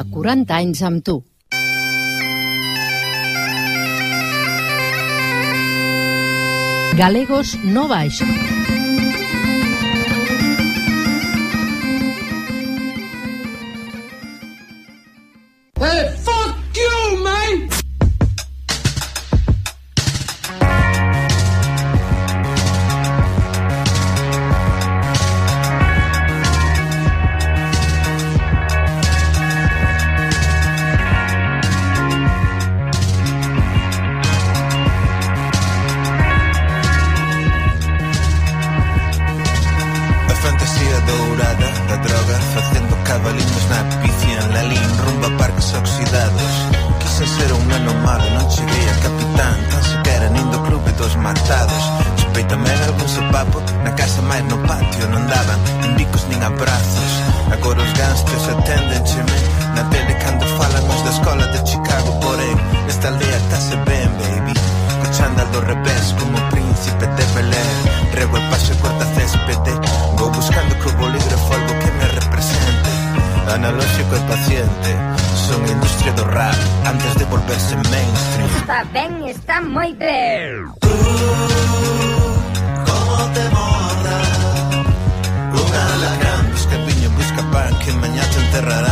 de 40 anys amb tu. Galegos no dourada da droga Facendo cabaliños na picia en Lalín Rumba parques oxidados. Quise ser un nano malo, non cheguei a capitán Tan sequera nin do clube dos matados. Espeitame en algún sopapo Na casa máis no patio non daban Nin bicos nin abrazos. Agora os gastos ganstes aténdencheme Na tele cando falan os da escola de Chicago Porén, esta aldea tá se ben, baby chándal do revés Como príncipe de Belén. Rego e paso e corta céspede. Vou buscando co bolígrafo algo que me represente. Analóxico e paciente. Son industria do rap Antes de volverse mainstream. Está ben, está moi ben Tú, como te morda Un alacrán busca piño, busca pan Que mañá te enterrará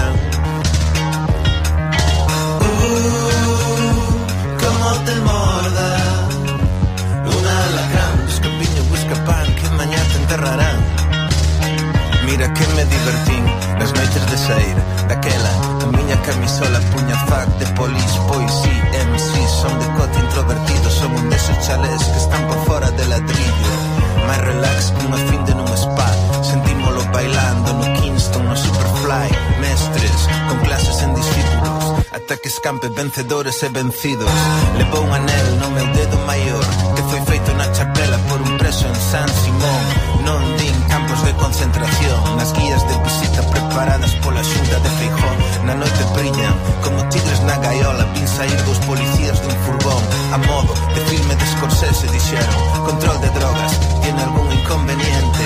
vencedores e vencidos. Levou un anel no meu dedo maior Que foi feito na chapela por un preso en San Simón. Non din campos de concentración As guías de visita preparadas pola xunta de Feijón Na noite brillan como tigres na gaiola Vin sair dos policías dun furgón. A modo de filme de Scorsese dixeron Control de drogas, tiene algún inconveniente?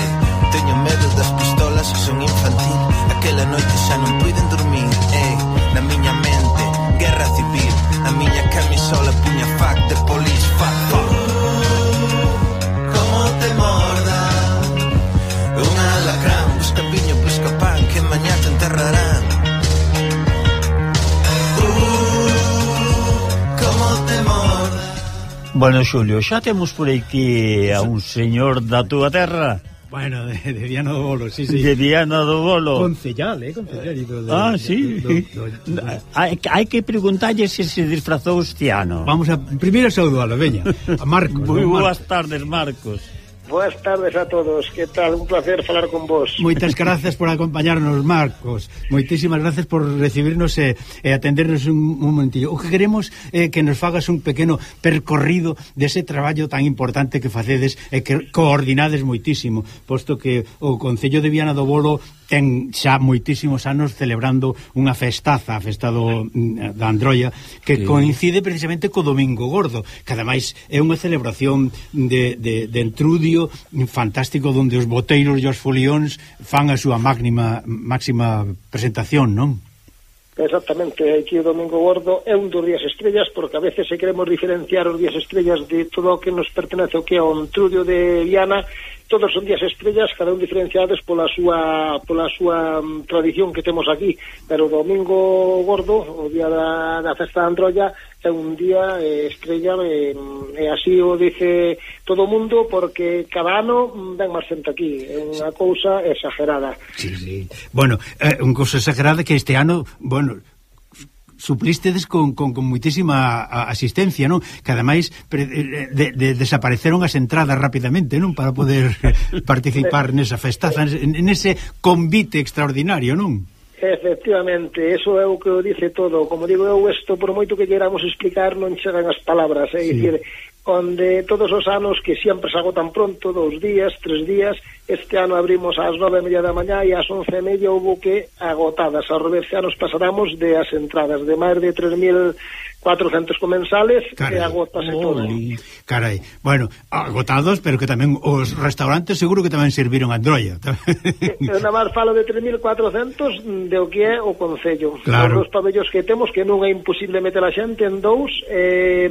Teño medo das pistolas, son infantil. Aquela noite xa non puiden Bueno, Xulio, xa temos por aquí a un señor da túa terra. Bueno, de, de Viana do Bolo, sí, sí. De Viana do Bolo. Concellal, eh, concellal. Do, ah, sí. Do, do, do. Hai, hai que preguntalle se se disfrazou este ano. Vamos a... Primeiro saudalo, veña. A Marcos. Moi boas Marcos. tardes, Marcos. Boas tardes a todos, que tal? Un placer falar con vos. Moitas grazas por acompañarnos, Marcos. Moitísimas grazas por recibirnos e, e atendernos un, un momentillo. O que queremos é eh, que nos fagas un pequeno percorrido dese traballo tan importante que facedes e que coordinades moitísimo Posto que o Concello de Viana do Bolo ten xa moitísimos anos celebrando unha festaza, a festa do, mm, da Androia, que sí. coincide precisamente co Domingo Gordo, que ademais é unha celebración de, de, de entrudio fantástico donde os boteiros e os folións fan a súa máxima, máxima presentación, non? Exactamente, aquí o Domingo Gordo é un dos días estrellas porque a veces se queremos diferenciar os días estrellas de todo o que nos pertenece o que é o entrudio de Viana todos son días estrellas, cada un diferenciados pola súa pola súa mm, tradición que temos aquí, pero o domingo gordo, o día da, da festa de Androlla, é un día eh, estrella eh, mm, e así o dice todo o mundo porque cada ano mm, ven máis xente aquí. É unha cousa exagerada. Sí, sí. bueno, é eh, unha cousa exagerada que este ano bueno, suplistedes con, con, con muitísima asistencia, non? Que ademais pre, eh, de, de, desapareceron as entradas rapidamente, non? Para poder participar nesa festaza, nese convite extraordinario, non? Efectivamente, eso é o que o dice todo. Como digo eu, isto, por moito que queramos explicar, non chegan as palabras. É eh? sí. dicir, onde todos os anos que sempre se agotan pronto, dous días, tres días, Este ano abrimos ás nove e media da mañá e ás once e media houve que agotadas. A Robercianos pasaramos de as entradas de máis de 3.000 400 comensales Carai, e agotase todo. Carai, bueno, agotados, pero que tamén os restaurantes seguro que tamén serviron a Androia. Eu nada máis falo de 3.400 de o que é o Concello. Claro. Os pabellos que temos, que non é imposible meter a xente en dous, eh,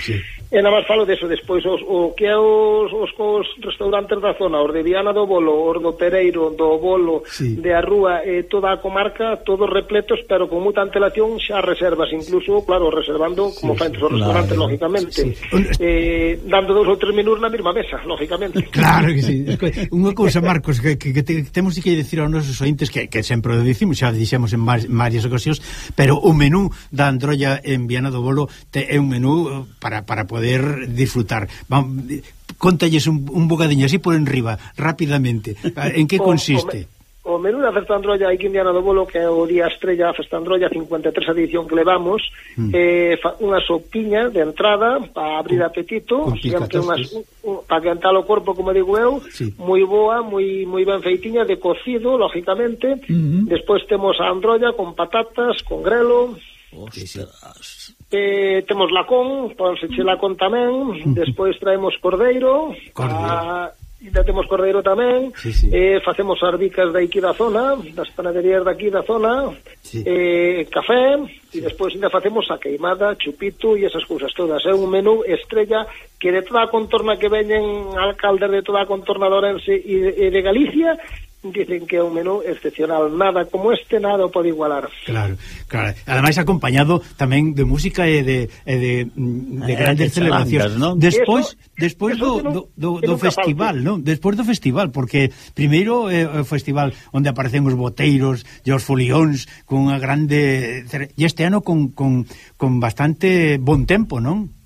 sí. e nada máis falo deso despois, os, o que é os, os, os restaurantes da zona, os de Viana do Bolo, os do Pereiro, do Bolo, sí. de Arrúa, eh, toda a comarca, todos repletos, pero con muita antelación xa reservas, incluso, claro, reservas reservando como sí, fan os restaurantes, claro, lógicamente. Sí. eh, dando dous ou tres menús na mesma mesa lógicamente. Claro que sí. Unha cousa, Marcos, que, que, que te, temos que dicir aos nosos ointes que, que sempre o dicimos xa dixemos en varias ocasións pero o menú da Androlla en Viana do Bolo te, é un menú eh, para, para poder disfrutar. Vamos, eh, contalles un, un bocadiño así por enriba, rápidamente en que consiste? O, o, o menú da Festa Androlla hai quindiana do bolo que é o día estrella da Festa Androlla 53 edición que levamos mm. eh, fa, unha sopiña de entrada para abrir apetito sempre unhas, un, para cantar o corpo como digo eu sí. moi boa, moi moi ben feitiña de cocido, lógicamente mm -hmm. despois temos a Androlla con patatas con grelo Ostras. Eh, temos lacón, ponse che lacón tamén, mm-hmm. despois traemos cordeiro, cordeiro. A, ainda temos cordeiro tamén sí, sí. Eh, facemos arbicas de aquí da zona das panaderías de aquí da zona sí. eh, café sí. e despois ainda facemos a queimada, chupito e esas cousas todas é eh? un menú estrella que de toda a contorna que veñen alcaldes de toda a contorna de Orense e de, e de Galicia dicen que é un menú excepcional, nada como este nada o pode igualar. Claro, claro. Ademais acompañado tamén de música e de e de, mm, de eh, grandes eh, celebracións, ¿no? Despois, eso, despois eso do, do, do, do festival, non? Despois do festival, porque primeiro é eh, o festival onde aparecen os boteiros e os folións con unha grande e este ano con, con, con bastante bon tempo, non?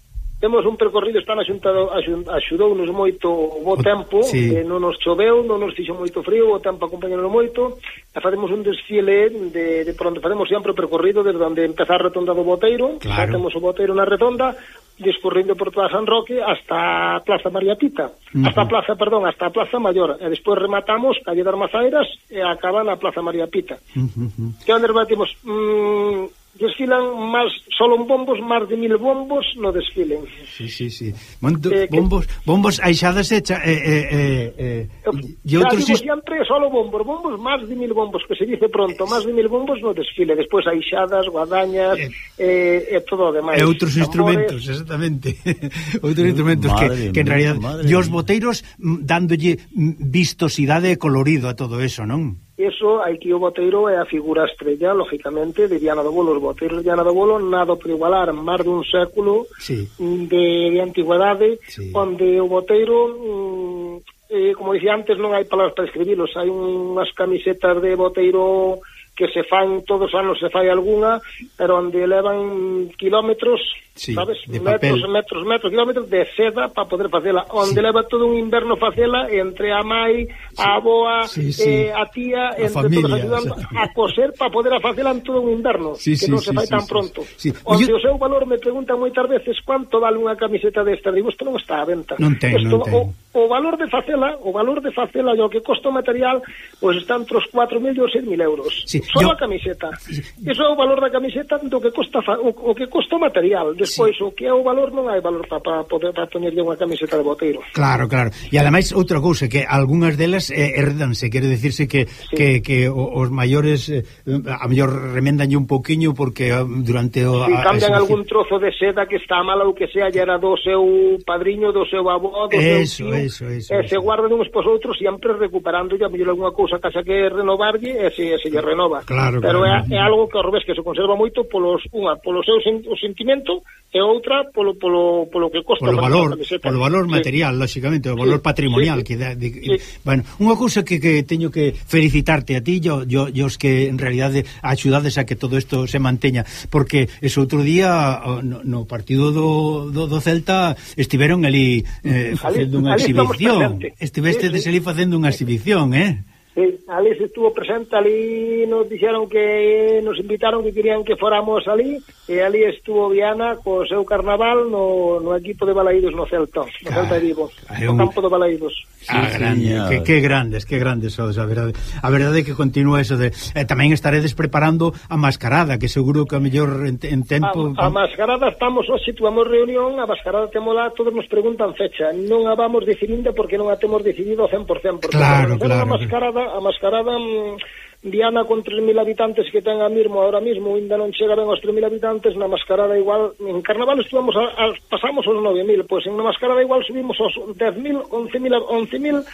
temos un percorrido están axuntado, axudounos moito o bo tempo, sí. que non nos choveu, non nos fixo moito frío, o tempo acompañáronos moito, e facemos un desfile de, de por onde facemos sempre o percorrido desde onde empezar a rotonda do Boteiro, claro. xa temos o Boteiro na retonda, discurrindo por toda San Roque hasta a Plaza María Pita, uh -huh. hasta a Plaza, perdón, hasta a Plaza Mayor, e despois rematamos calle das Mazairas e acaba na Plaza María Pita. Uh -huh. Que onde rebatimos... Mm, desfilan máis solo bombos, máis de mil bombos no desfilen. Sí, sí, sí. Monto, eh, bombos, que, bombos aixadas e eh, eh, eh, eh, eh e outros digo, sempre solo bombos, bombos máis de mil bombos, que se dice pronto, eh, máis de mil bombos no desfile, despois aixadas, guadañas e eh, eh, todo o demais. E outros tambores. instrumentos, exactamente. outros instrumentos madre, que, que en realidad e os boteiros mm, dándolle vistosidade e colorido a todo eso, non? Eso, aquí que o Boteiro é a figura estrella, lógicamente, de Diana do Bolo. Os Boteiros de Diana do Bolo nado por igualar máis dun século sí. de, de antigüedade, sí. onde o Boteiro, mm, eh, como dicía antes, non hai palabras para escribilos. Hai unhas camisetas de Boteiro que se fan, todos os anos se fai alguna, pero onde elevan kilómetros Sí, sabes? De metros, papel. metros, metros, kilómetros de seda para poder facela. Onde sí. leva todo un inverno facela entre a mai, a boa, sí, eh, sí. eh, a tía, a entre familia, todos ayudando a coser para poder a facela en todo un inverno, sí, que sí, non se sí, fai sí, tan sí, pronto. Sí. sí. Onde yo... o seu valor me preguntan moitas veces quanto vale unha camiseta desta, digo, isto non está a venta. Non ten, Esto, non ten. O, o valor de facela, o valor de facela e o que costa o material, pois pues, está entre os 4.000 e os 6.000 euros. Sí. Só yo... a camiseta. Iso é o valor da camiseta do que costa o, o que costa o material, Despois, sí. o que é o valor non hai valor para pa, poder pa, poñerlle unha camiseta de boteiro. Claro, claro. E ademais, outra cousa, que algunhas delas eh, herdanse, quere decirse que, sí. que, que os maiores eh, a mellor remendanlle un pouquiño porque ah, durante o... Sí, cambian a, algún trozo de seda que está mala ou que sea, ya era do seu padriño, do seu avó, do eso, seu tío, eso, eso, e eso. se guardan uns pos outros sempre recuperando a mellor alguna cousa que xa que renovarlle e se, se lle renova. Claro, Pero claro. É, é algo que ao revés que se conserva moito polos, unha, polo seu sen, o sentimento e outra polo polo polo que costa polo valor, polo valor material, sí. lógicamente, o valor sí, patrimonial sí, que da, de, sí. bueno, unha cousa que, que teño que felicitarte a ti, yo, yo, yo os que en realidade axudades a que todo isto se manteña, porque ese outro día no, no partido do, do, do Celta estiveron ali eh, facendo unha exhibición. Estiveste sí, sí. ali facendo unha exhibición, eh? Sí, ali se estuvo presente, ali nos dixeron que eh, nos invitaron que querían que fóramos ali e ali estuvo Viana co seu carnaval no, no equipo de Balaídos no Celta, no claro, Celta de Vigo, no un... campo de Balaídos. Sí, ah, grande, eh, que, que grandes, que grandes sodes, a verdade. A verdade é que continúa eso de eh, tamén estaredes preparando a mascarada, que seguro que a mellor en, en tempo A, a mascarada estamos hoxe tuamos reunión, a mascarada temola, todos nos preguntan fecha, non a vamos decidindo porque non a temos decidido ao 100% porque claro, claro, a mascarada a mascarada mm, Diana con 3.000 habitantes que ten a mismo ahora mismo, ainda non chega ben aos 3.000 habitantes, na mascarada igual, en carnaval estuvamos a, a, pasamos aos 9.000, pois en na mascarada igual subimos aos 10.000, 11.000 11.000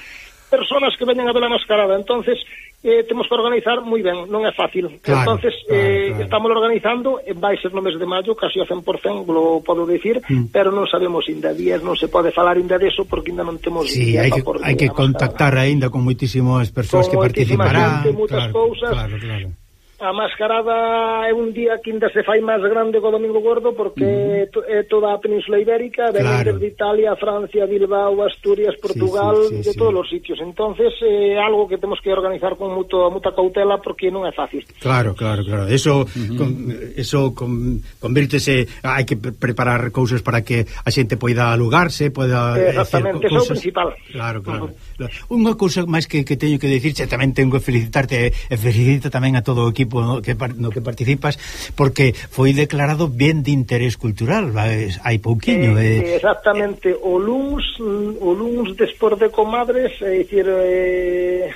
personas que veñen a ver a mascarada. Entonces, eh, temos que organizar moi ben, non é fácil. Claro, Entonces, claro, eh, claro. estamos organizando, eh, vai ser no mes de maio, casi a 100%, lo podo dicir, mm. pero non sabemos ainda días, non se pode falar ainda deso porque ainda non temos sí, hai que, hai que contactar ainda con moitísimas persoas con que participarán. Gente, moitas claro, cousas. Claro, claro a mascarada é un día que ainda se fai máis grande co Domingo Gordo porque mm. to, é toda a Península Ibérica, ven claro. desde Italia, Francia, Bilbao, Asturias, Portugal, sí, sí, sí, de sí. todos os sitios. Entonces é eh, algo que temos que organizar con muto, muta cautela porque non é fácil. Claro, claro, claro. Eso, con, eso con, convírtese, hai que preparar cousas para que a xente poida alugarse, poida... Eh, Exactamente, eso é o principal. Claro, claro. Uh -huh. Unha cousa máis que, que teño que dicirche, tamén tengo que felicitarte e felicito tamén a todo o equipo equipo no que, no que participas porque foi declarado ben de interés cultural vais, hai pouquiño eh, eh, exactamente, eh, o luns o luns despois de comadres é dicir eh,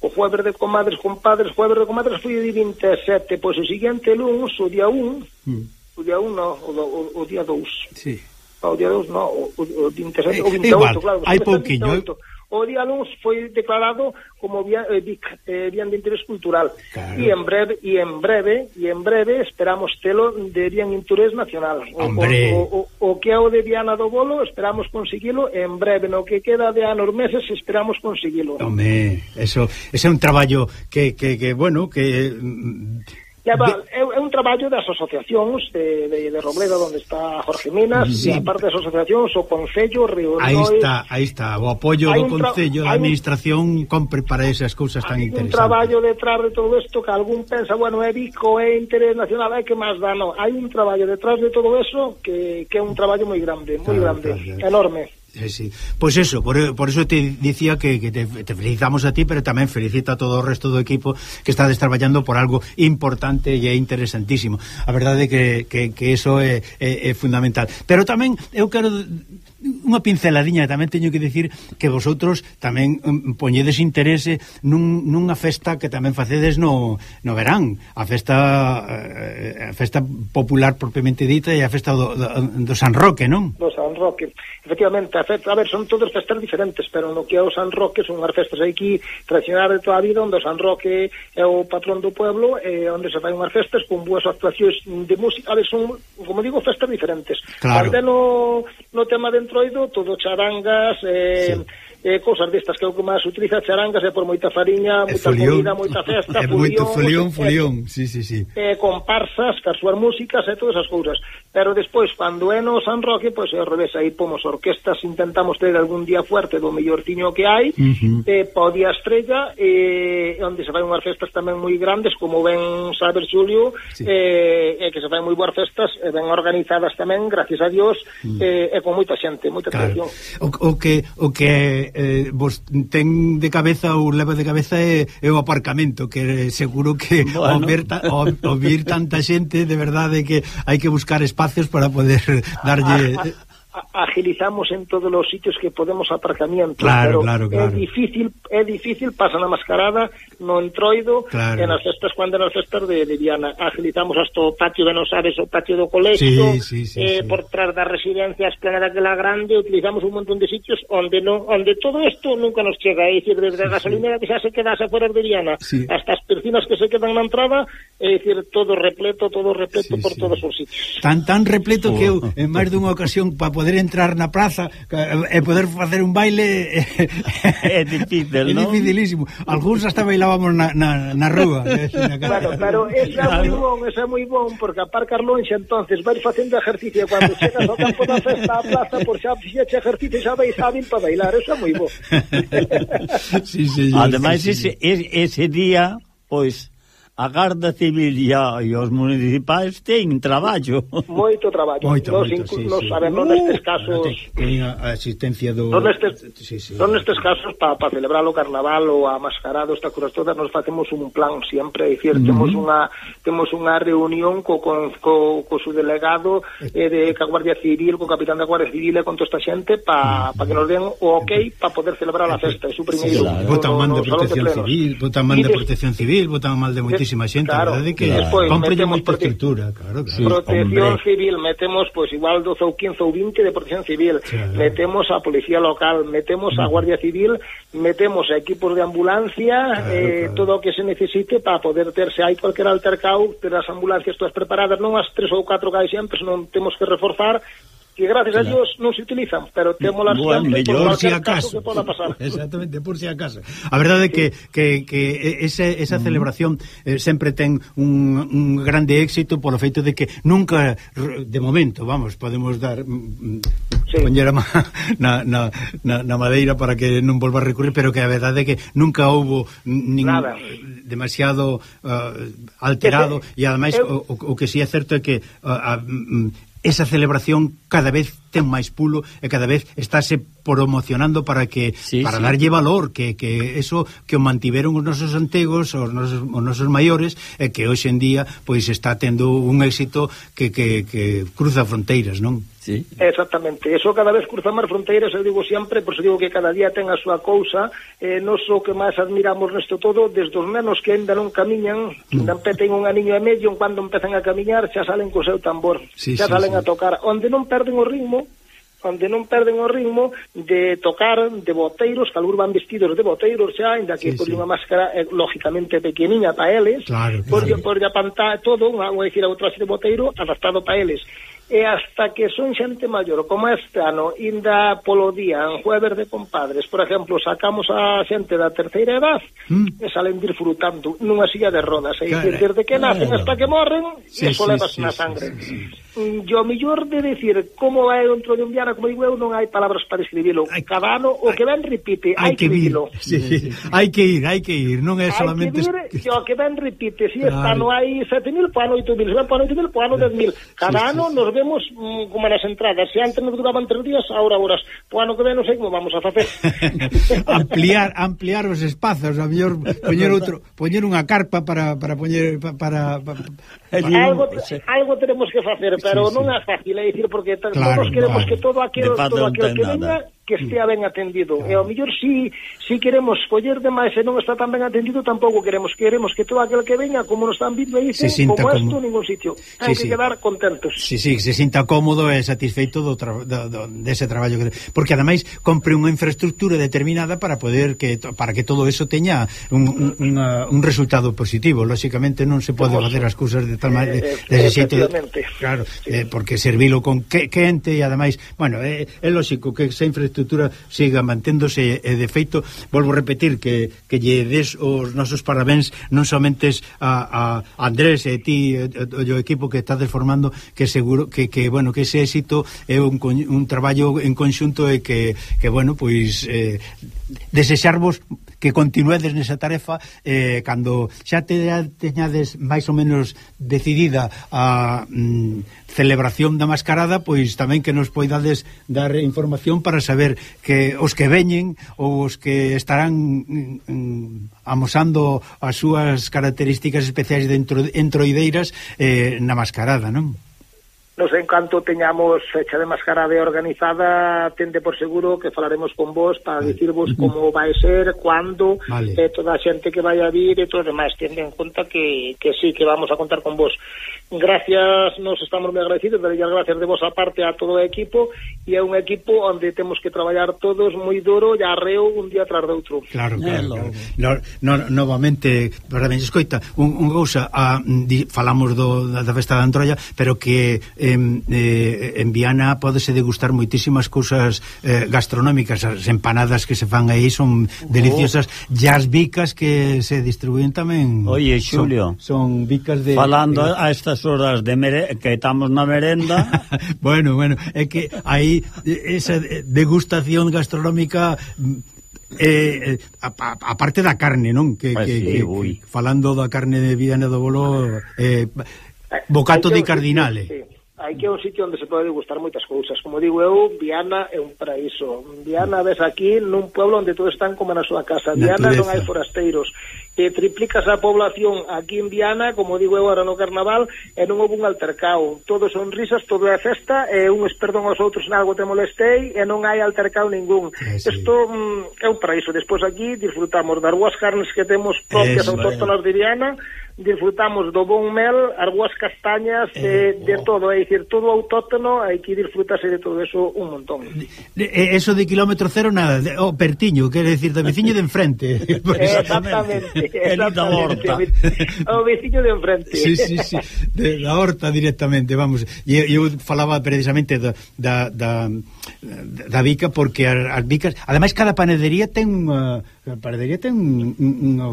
o jueves de comadres, compadres jueves de comadres foi o día 27 pois o siguiente luns, o día 1 mm. o día 1, ah, no, o, o, o día 2 sí. o día 2 no, o, o 27 eh, o 28, igual, claro hai pouquiño. 28, o día 2 foi declarado como vía, eh, BIC, eh, bien de interés cultural. Claro. Y en breve y en breve y en breve esperamos telo de bien interés nacional. O, o, o, o que é o de Viana do Bolo, esperamos conseguilo en breve, no que queda de anos meses esperamos conseguilo. Home, eso, ese é un traballo que, que, que bueno, que Leva, de... é, é un traballo das asociacións de, de, de Robledo onde está Jorge Minas sí. e aparte parte das asociacións o Concello Río Aí está, aí está, o apoio do Concello da Administración un... compre para esas cousas tan hai interesantes. Hai un traballo detrás de todo isto que algún pensa, bueno, é bico, é interés nacional, é que máis dá, non. Hai un traballo detrás de todo eso que, que é un traballo moi grande, moi claro, grande, claro, claro. enorme. Sí, sí. Pois pues eso, por, por eso te dicía que, que te, te felicitamos a ti, pero tamén felicita a todo o resto do equipo que estades traballando por algo importante e interesantísimo. A verdade é que, que, que eso é, é, é fundamental. Pero tamén eu quero unha pinceladiña tamén teño que dicir que vosotros tamén poñedes interese nun, nunha festa que tamén facedes no, no verán a festa eh, a festa popular propiamente dita e a festa do, do, do San Roque, non? Do San Roque, efectivamente a, festa, a ver, son todas festas diferentes pero no que é o San Roque son unhas festas aquí tradicionais de toda a vida onde o San Roque é o patrón do pueblo e onde se fai unhas festas con boas actuacións de música a ver, son, como digo, festas diferentes claro. Até no, no tema de Entroido, todo charangas, eh, sí. eh, cosas destas que é o que máis utiliza, charangas, é por moita fariña, moita folión. comida, moita festa, é fulión, folión, fulión, fulión, sí, sí, sí. Eh, comparsas, casuar músicas e eh, todas esas cousas. Pero despois, cando é no San Roque, pois é ao revés, aí pomos orquestas, intentamos ter algún día fuerte do mellor tiño que hai, uh -huh. eh, o Día Estrella, eh, onde se fai unhas festas tamén moi grandes, como ben saber Xulio, sí. eh, eh, que se fai moi boas festas, eh, ben organizadas tamén, gracias a Dios, uh -huh. eh, e con moita xente, moita claro. tradición. O, o que, o que eh, vos ten de cabeza ou leva de cabeza é, é o aparcamento, que seguro que bueno. ao, ver ta, ao, ao vir tanta xente, de verdade que hai que buscar espacios para poder darle agilizamos en todos os sitios que podemos aparcamiento. Claro, claro, claro. É difícil, é difícil, pasa na mascarada, no entroido, claro. e nas festas, cuando nas festas de, de Viana. Agilizamos hasta o patio de nos aves, o patio do colegio, sí, sí, sí, eh, sí. por tras da residencia esplanada que la grande, utilizamos un montón de sitios onde no, onde todo isto nunca nos chega. É dicir, desde sí, a gasolinera sí. que xa se quedase fuera de Viana, sí. hasta as piscinas que se quedan na entrada, é dicir, todo repleto, todo repleto sí, por sí. todos os sitios. Tan, tan repleto oh. que eu, en máis dunha ocasión, para poder entrar na praza e poder facer un baile é difícil, non? É dificilísimo. Algúns hasta bailábamos na, na, na rúa. Claro, pero esa é moi bon, esa é moi bon, porque aparcar longe, entonces vais facendo ejercicio cando chegas ao campo da festa a plaza, por xa fixeche ejercicio, xa vais hábil para bailar, eso é moi bon. sí, sí, Ademais, ese, ese día, pois, a Garda Civil e, a, e os municipais teñen traballo. Moito traballo. Moito, nos, moito, sí, nos, sí. A ver, non nestes uh, casos... Ten a asistencia do... Non nestes, sí, sí. non nestes casos, para pa celebrar o carnaval ou a mascarada, estas cousas todas, nos facemos un plan sempre, é dicir, uh -huh. temos unha temos unha reunión co, co, co, co su delegado eh, de ca Guardia Civil, co capitán da Guardia Civil e con toda esta xente para uh -huh. pa que nos den o ok para poder celebrar a festa. É o primeiro. Sí, claro. Botan man de protección civil, botan man de protección civil, botan mal de moitísimo moitísima xente, claro, verdade que claro. compre moita prote... escritura, claro, claro. Protección hombre. civil, metemos pois pues, igual 12 ou 15 ou 20 de protección civil, claro. metemos a policía local, metemos a Guardia Civil, metemos a equipos de ambulancia, claro, eh, claro. todo o que se necesite para poder ter se hai cualquier altercado, ter as ambulancias todas preparadas, non as tres ou catro que hai sempre, non temos que reforzar que gracias claro. a Dios non se utilizan, pero temos las bueno, mellor si acaso que poda pasar. Exactamente, por si acaso. A verdade é que, que, que ese, esa celebración eh, sempre ten un, un grande éxito polo feito de que nunca de momento, vamos, podemos dar mm, mm, sí. poñer a ma, na, na, na, na madeira para que non volva a recurrir, pero que a verdade é que nunca houbo nin, Nada. demasiado uh, alterado e ademais eu... o, o que si sí é certo é que uh, a, mm, esa celebración cada vez ten máis pulo e cada vez estáse promocionando para que sí, para sí. darlle valor que, que eso que o mantiveron os nosos antigos, os nosos, os nosos maiores e que hoxe en día pois está tendo un éxito que, que, que cruza fronteiras, non? Sí. Exactamente, eso cada vez cruza máis fronteiras, eu digo sempre, por digo que cada día ten a súa cousa, eh, non o que máis admiramos nesto todo, desde os menos que ainda non camiñan, que ainda mm. ten un aniño e medio, cando empezan a camiñar, xa salen co seu tambor, sí, xa sí, salen sí. a tocar, onde non perden o ritmo, onde non perden o ritmo de tocar de boteiros, que algúns van vestidos de boteiros xa, ainda que sí, por sí. unha máscara eh, lógicamente pequeniña para eles, claro, por, claro. por a pantalla todo, unha, unha dicir a outra de boteiro adaptado para eles e hasta que son xente maior, como este ano, inda polo día, en jueves de compadres, por exemplo, sacamos a xente da terceira edad mm. e salen disfrutando nunha silla de rodas, e dicir, desde que nacen hasta que morren, sí, e eso sí, levas sí, na sangre. Sí, sí, sí. Yo mellor de decir como é dentro de un diana, como digo eu, non hai palabras para escribilo. Cada ano, o que ven repite, hai que, que vivilo. Sí, sí, sí. Hai que ir, hai que ir, non é solamente... Hai que vir, o que ven repite, si claro. esta ano hai 7.000, po ano 8.000, se ven po ano 8.000, po ano 10.000. Cada sí, ano sí, nos podemos mm, como nas entradas. Se antes nos duraban tres días, ahora horas. Po ano que ven non sei como vamos a facer. ampliar ampliar os espazos, a mellor poñer outro, poñer unha carpa para para poñer para, para, para algo, algo eh. tenemos que facer, pero sí, sí. non é fácil, é dicir porque claro, todos queremos claro. que todo aquilo todo aquilo que venga que estea ben atendido. E ao mellor si, si queremos coller demais e non está tan ben atendido, tampouco queremos. Queremos que todo aquel que veña, como nos están vindo aí, se como isto como... ningún sitio. Hai sí, que quedar contentos. Sí, sí, se sinta cómodo e satisfeito do tra... do, do, dese traballo. Que... Porque ademais compre unha infraestructura determinada para poder que para que todo eso teña un, un, una, un resultado positivo. Lóxicamente non se pode facer as cousas de tal maneira eh, dese de xeito. Claro, sí. eh, porque servilo con que, quente e ademais, bueno, eh, é, é lógico que esa infraestructura estrutura siga manténdose e de feito, volvo a repetir que, que lle des os nosos parabéns non somente a, a Andrés e ti e, o equipo que está formando que seguro que, que bueno que ese éxito é un, un traballo en conxunto e que, que bueno, pois eh, desexarvos que continuedes nesa tarefa eh, cando xa te teñades máis ou menos decidida a mm, celebración da mascarada, pois tamén que nos poidades dar información para saber que os que veñen ou os que estarán mm, mm amosando as súas características especiais dentro entroideiras eh, na mascarada, non? nos en canto teñamos fecha de mascarade organizada, tende por seguro que falaremos con vos para vale. dicirvos como vai ser, cuándo, vale. eh, toda a xente que vai a vir e todo demais, tende en conta que, que sí, que vamos a contar con vos. Gracias, nos estamos moi agradecidos, darlle as gracias de vosa parte a todo o equipo, e é un equipo onde temos que traballar todos moi duro e arreo un día tras de outro. Claro, claro, claro. No, no, novamente, verdade, escoita, un, un cousa, a, di, falamos do, da festa da Antrolla, pero que... Eh, eh, eh, en Viana podese degustar moitísimas cousas eh, gastronómicas, as empanadas que se fan aí son oh. deliciosas, oh. e as bicas que se distribuen tamén. Oye, Xulio, son, son bicas de Falando de... a estas horas de mere... que estamos na merenda. bueno, bueno, é que aí eh, esa degustación gastronómica mm, Eh, eh, a, a, a parte da carne, non? Que, pues que, sí, que, que falando da carne de Viana do Bolo eh, bocato de cardinale. Sí, sí. Hai que un sitio onde se pode degustar moitas cousas. Como digo eu, Viana é un paraíso. Viana ves aquí nun pueblo onde todos están como na súa casa. Natureza. Viana non hai forasteiros. E triplicas a población aquí en Viana, como digo eu agora no carnaval, e non houve un altercao. Todos son risas, todo é festa, e uns perdón aos outros en algo te molestei, e non hai altercao ningún. Isto eh, sí. mm, é un paraíso. Despois aquí disfrutamos das boas carnes que temos propias Eso, autóctonas de Viana, disfrutamos do bon mel, as boas castañas, eh, eh de, de todo, é dicir, todo autóctono, hai que disfrutarse de todo eso un montón. Eso de kilómetro cero nada, o oh, pertiño, quer decir, do veciño de enfrente. Exactamente. Eli da Horta. O veciño de enfrente. Sí, sí, sí. De, da Horta directamente, vamos. E eu falaba precisamente da, da, da, da bica porque as bicas... Ademais, cada panadería ten eh, unha... Panadería ten un, unha,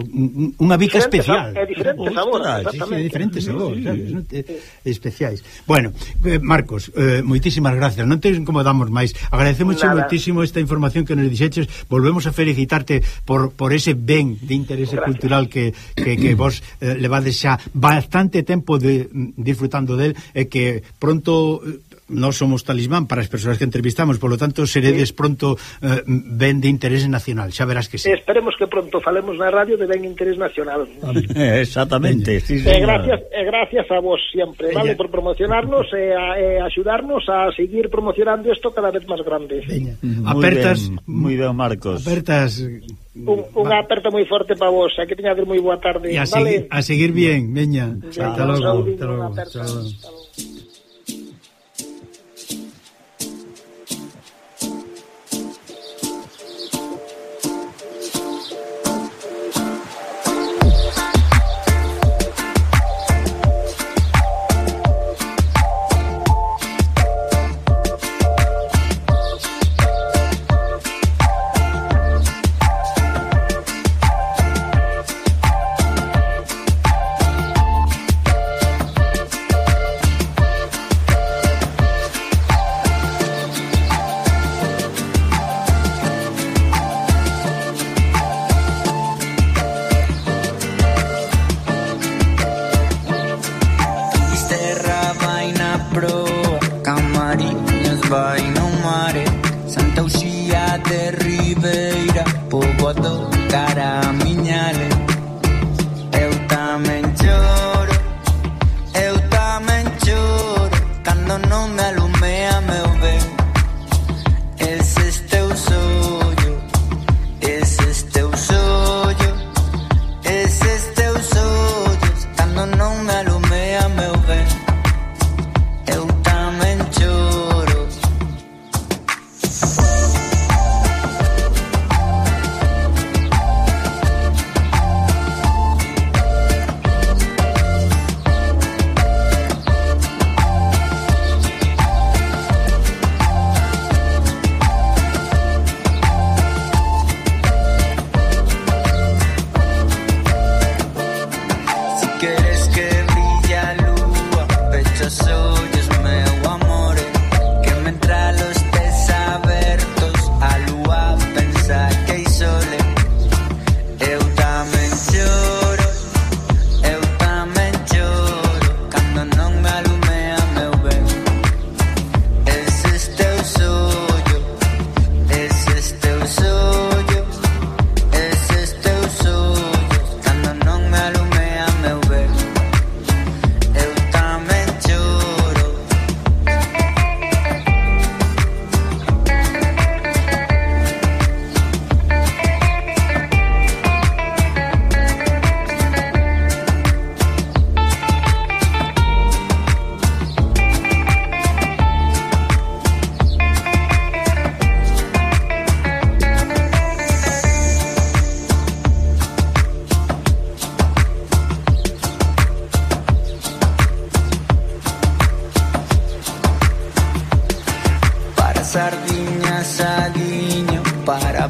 unha bica diferente, especial. É diferente sabor, exactamente. Sí, é diferente sabor, sí, sabes, non? Especiais. Bueno, eh, Marcos, eh, moitísimas gracias. Non te incomodamos máis. Agradecemos moitísimo esta información que nos dixeches. Volvemos a felicitarte por, por ese ben de interese gracias. cultural cultural que, que, que vos eh, levades xa bastante tempo de, disfrutando del e que pronto eh, nós somos talismán para as persoas que entrevistamos, polo tanto seredes sí. pronto eh, ben de interese nacional, xa verás que sí. Esperemos que pronto falemos na radio de ben interés nacional. Eh, exactamente. Sí, eh, gracias, eh, gracias a vos sempre, Veña. vale, por promocionarnos e eh, a, eh, axudarnos a seguir promocionando isto cada vez máis grande. Veña. Apertas, moi ben, ben, Marcos. Apertas un, unha aperta moi forte para vos, que teñades moi boa tarde. E a, vale? seguir, a seguir bien, veña. Hasta logo. Hasta logo.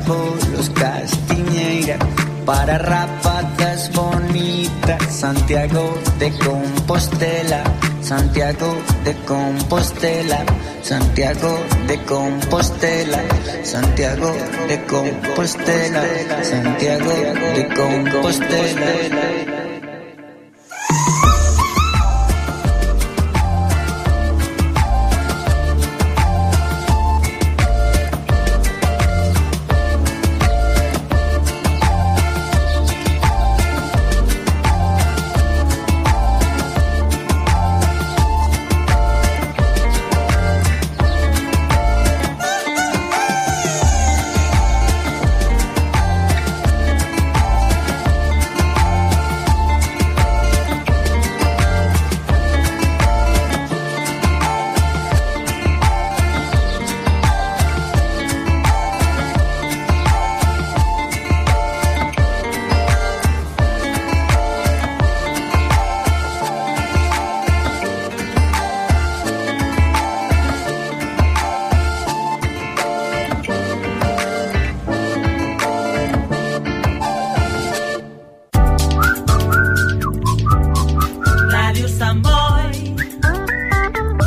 Aperta. hasta logo. Hasta logo. Los Castiñeira para rapazas bonitas Santiago de Compostela Santiago de Compostela Santiago de Compostela Santiago de Compostela Santiago de Compostela